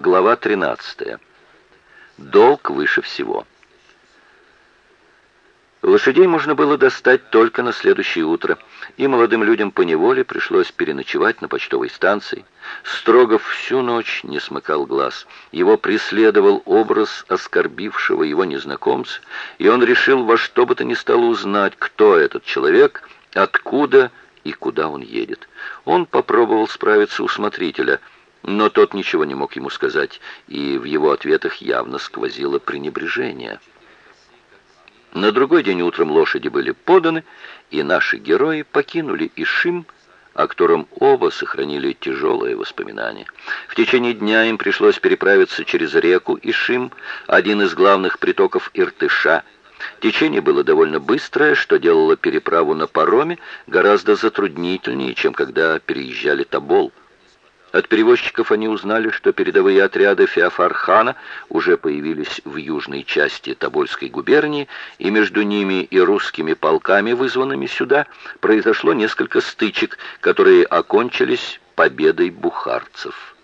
Глава 13. Долг выше всего. Лошадей можно было достать только на следующее утро, и молодым людям по неволе пришлось переночевать на почтовой станции. Строгов всю ночь не смыкал глаз. Его преследовал образ оскорбившего его незнакомца, и он решил во что бы то ни стало узнать, кто этот человек, откуда и куда он едет. Он попробовал справиться у смотрителя, но тот ничего не мог ему сказать, и в его ответах явно сквозило пренебрежение. На другой день утром лошади были поданы, и наши герои покинули Ишим, о котором оба сохранили тяжелые воспоминания. В течение дня им пришлось переправиться через реку Ишим, один из главных притоков Иртыша. Течение было довольно быстрое, что делало переправу на пароме гораздо затруднительнее, чем когда переезжали Тобол. От перевозчиков они узнали, что передовые отряды Феофархана уже появились в южной части Тобольской губернии, и между ними и русскими полками, вызванными сюда, произошло несколько стычек, которые окончились победой бухарцев.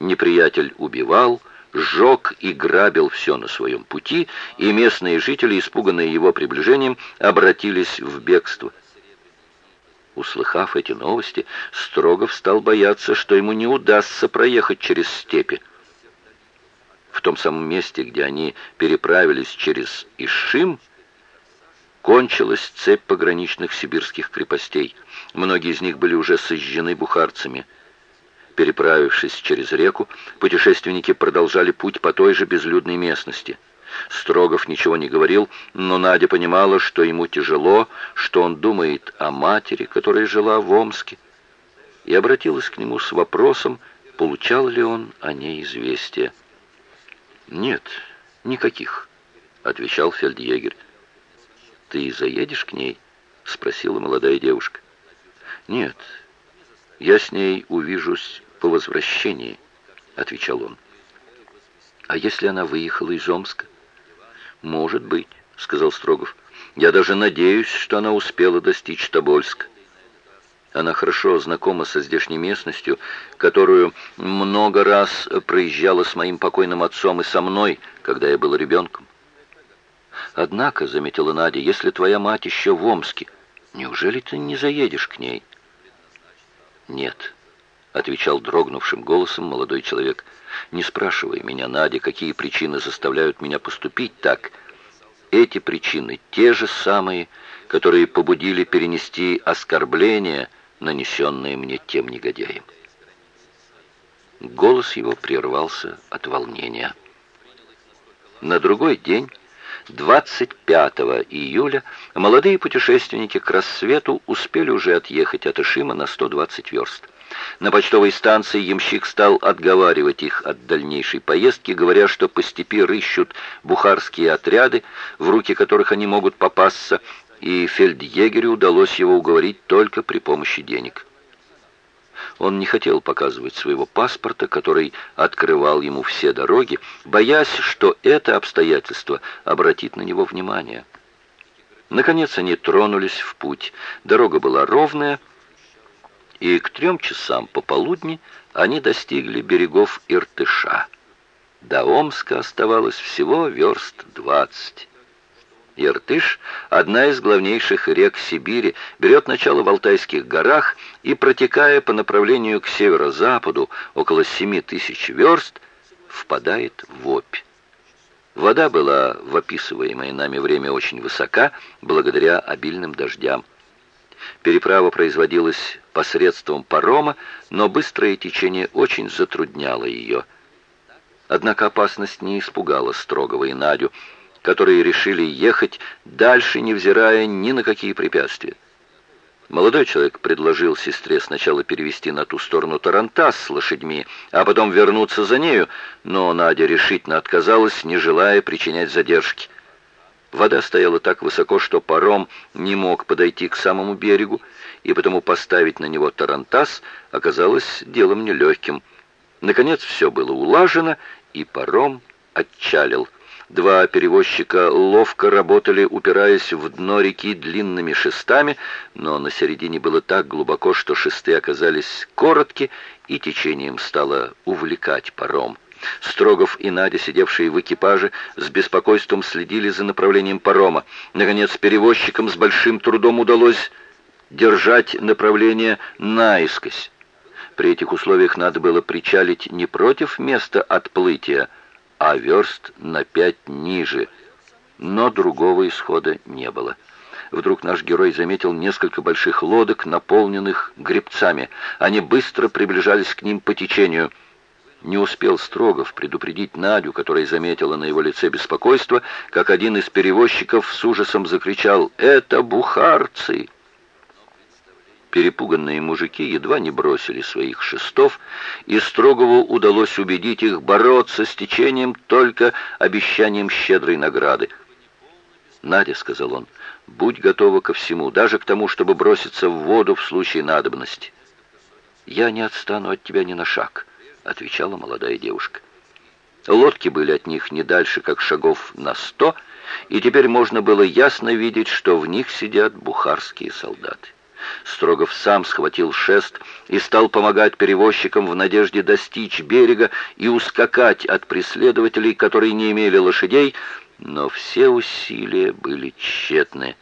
Неприятель убивал, сжег и грабил все на своем пути, и местные жители, испуганные его приближением, обратились в бегство. Услыхав эти новости, Строгов стал бояться, что ему не удастся проехать через степи. В том самом месте, где они переправились через Ишим, кончилась цепь пограничных сибирских крепостей. Многие из них были уже сожжены бухарцами. Переправившись через реку, путешественники продолжали путь по той же безлюдной местности – Строгов ничего не говорил, но Надя понимала, что ему тяжело, что он думает о матери, которая жила в Омске, и обратилась к нему с вопросом, получал ли он о ней известие. «Нет, никаких», — отвечал фельдъегерь. «Ты заедешь к ней?» — спросила молодая девушка. «Нет, я с ней увижусь по возвращении», — отвечал он. «А если она выехала из Омска?» «Может быть», — сказал Строгов. «Я даже надеюсь, что она успела достичь Тобольска. Она хорошо знакома со здешней местностью, которую много раз проезжала с моим покойным отцом и со мной, когда я был ребенком. Однако, — заметила Надя, — если твоя мать еще в Омске, неужели ты не заедешь к ней? Нет, — отвечал дрогнувшим голосом молодой человек, — не спрашивай меня, Надя, какие причины заставляют меня поступить так. Эти причины те же самые, которые побудили перенести оскорбления, нанесенные мне тем негодяем. Голос его прервался от волнения. На другой день, 25 июля, молодые путешественники к рассвету успели уже отъехать от Ишима на 120 верст. На почтовой станции ямщик стал отговаривать их от дальнейшей поездки, говоря, что по степи рыщут бухарские отряды, в руки которых они могут попасться, и фельдъегерю удалось его уговорить только при помощи денег. Он не хотел показывать своего паспорта, который открывал ему все дороги, боясь, что это обстоятельство обратит на него внимание. Наконец они тронулись в путь. Дорога была ровная, и к трем часам пополудни они достигли берегов Иртыша. До Омска оставалось всего верст двадцать. Иртыш, одна из главнейших рек Сибири, берет начало в Алтайских горах и, протекая по направлению к северо-западу около семи тысяч верст, впадает в Обь. Вода была в описываемое нами время очень высока, благодаря обильным дождям. Переправа производилась посредством парома, но быстрое течение очень затрудняло ее. Однако опасность не испугала Строгова и Надю, которые решили ехать дальше, невзирая ни на какие препятствия. Молодой человек предложил сестре сначала перевести на ту сторону Тарантас с лошадьми, а потом вернуться за нею, но Надя решительно отказалась, не желая причинять задержки. Вода стояла так высоко, что паром не мог подойти к самому берегу, и потому поставить на него тарантас оказалось делом нелегким. Наконец все было улажено, и паром отчалил. Два перевозчика ловко работали, упираясь в дно реки длинными шестами, но на середине было так глубоко, что шесты оказались коротки, и течением стало увлекать паром. Строгов и Надя, сидевшие в экипаже, с беспокойством следили за направлением парома. Наконец, перевозчикам с большим трудом удалось держать направление наискось. При этих условиях надо было причалить не против места отплытия, а верст на пять ниже. Но другого исхода не было. Вдруг наш герой заметил несколько больших лодок, наполненных гребцами. Они быстро приближались к ним по течению. Не успел Строгов предупредить Надю, которая заметила на его лице беспокойство, как один из перевозчиков с ужасом закричал «Это бухарцы!» Перепуганные мужики едва не бросили своих шестов, и Строгову удалось убедить их бороться с течением только обещанием щедрой награды. «Надя», — сказал он, — «будь готова ко всему, даже к тому, чтобы броситься в воду в случае надобности». «Я не отстану от тебя ни на шаг», — отвечала молодая девушка. Лодки были от них не дальше, как шагов на сто, и теперь можно было ясно видеть, что в них сидят бухарские солдаты. Строгов сам схватил шест и стал помогать перевозчикам в надежде достичь берега и ускакать от преследователей, которые не имели лошадей, но все усилия были тщетны.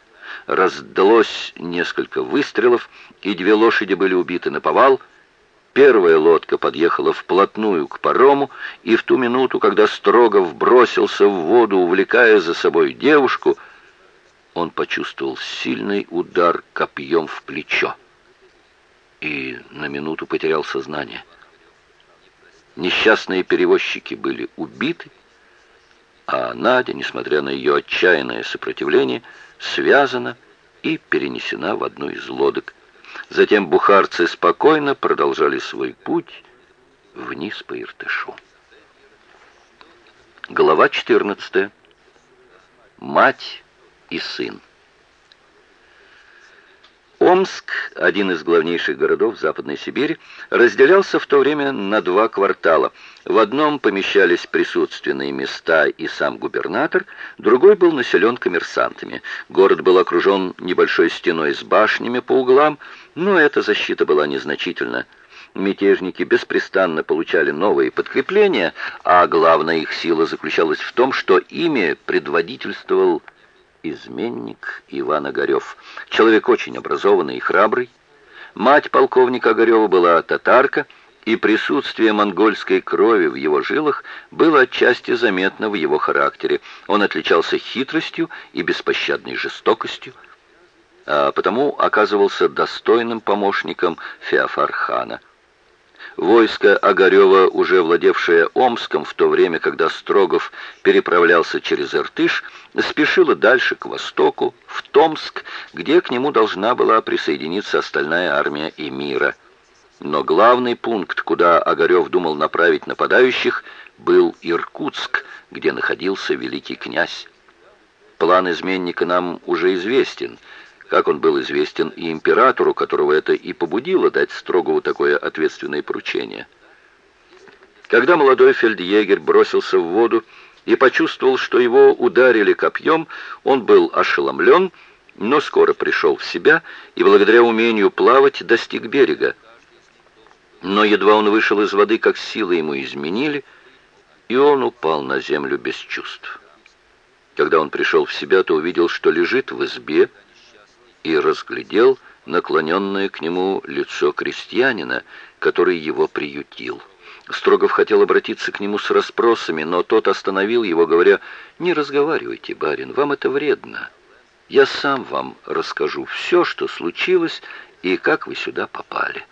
Раздалось несколько выстрелов, и две лошади были убиты на повал. Первая лодка подъехала вплотную к парому, и в ту минуту, когда Строгов бросился в воду, увлекая за собой девушку, он почувствовал сильный удар копьем в плечо и на минуту потерял сознание. Несчастные перевозчики были убиты, а Надя, несмотря на ее отчаянное сопротивление, связана и перенесена в одну из лодок. Затем бухарцы спокойно продолжали свой путь вниз по Иртышу. Глава 14. Мать и сын. Омск, один из главнейших городов Западной Сибири, разделялся в то время на два квартала. В одном помещались присутственные места и сам губернатор, другой был населен коммерсантами. Город был окружен небольшой стеной с башнями по углам, но эта защита была незначительна. Мятежники беспрестанно получали новые подкрепления, а главная их сила заключалась в том, что ими предводительствовал изменник Иван Огарев. Человек очень образованный и храбрый. Мать полковника Огарева была татарка, и присутствие монгольской крови в его жилах было отчасти заметно в его характере. Он отличался хитростью и беспощадной жестокостью, а потому оказывался достойным помощником Феофархана. Войско Огарева, уже владевшее Омском в то время, когда Строгов переправлялся через Иртыш, спешило дальше к востоку, в Томск, где к нему должна была присоединиться остальная армия Эмира. Но главный пункт, куда Огарев думал направить нападающих, был Иркутск, где находился великий князь. План изменника нам уже известен — как он был известен и императору, которого это и побудило дать Строгову такое ответственное поручение. Когда молодой фельдъегерь бросился в воду и почувствовал, что его ударили копьем, он был ошеломлен, но скоро пришел в себя и благодаря умению плавать достиг берега. Но едва он вышел из воды, как силы ему изменили, и он упал на землю без чувств. Когда он пришел в себя, то увидел, что лежит в избе, и разглядел наклоненное к нему лицо крестьянина, который его приютил. Строгов хотел обратиться к нему с расспросами, но тот остановил его, говоря, «Не разговаривайте, барин, вам это вредно. Я сам вам расскажу все, что случилось и как вы сюда попали».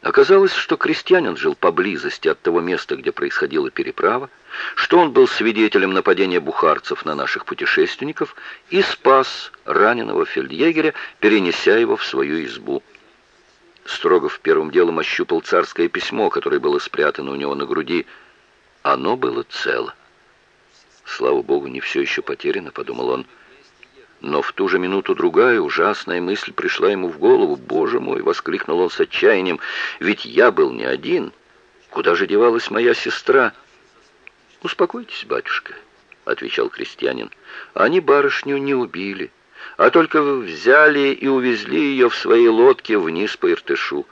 Оказалось, что крестьянин жил поблизости от того места, где происходила переправа, что он был свидетелем нападения бухарцев на наших путешественников и спас раненого фельдъегеря, перенеся его в свою избу. Строгов первым делом ощупал царское письмо, которое было спрятано у него на груди. Оно было цело. «Слава Богу, не все еще потеряно», — подумал он. Но в ту же минуту другая ужасная мысль пришла ему в голову. «Боже мой!» — воскликнул он с отчаянием. «Ведь я был не один. Куда же девалась моя сестра?» «Успокойтесь, батюшка, отвечал крестьянин. «Они барышню не убили, а только взяли и увезли ее в своей лодке вниз по Иртышу.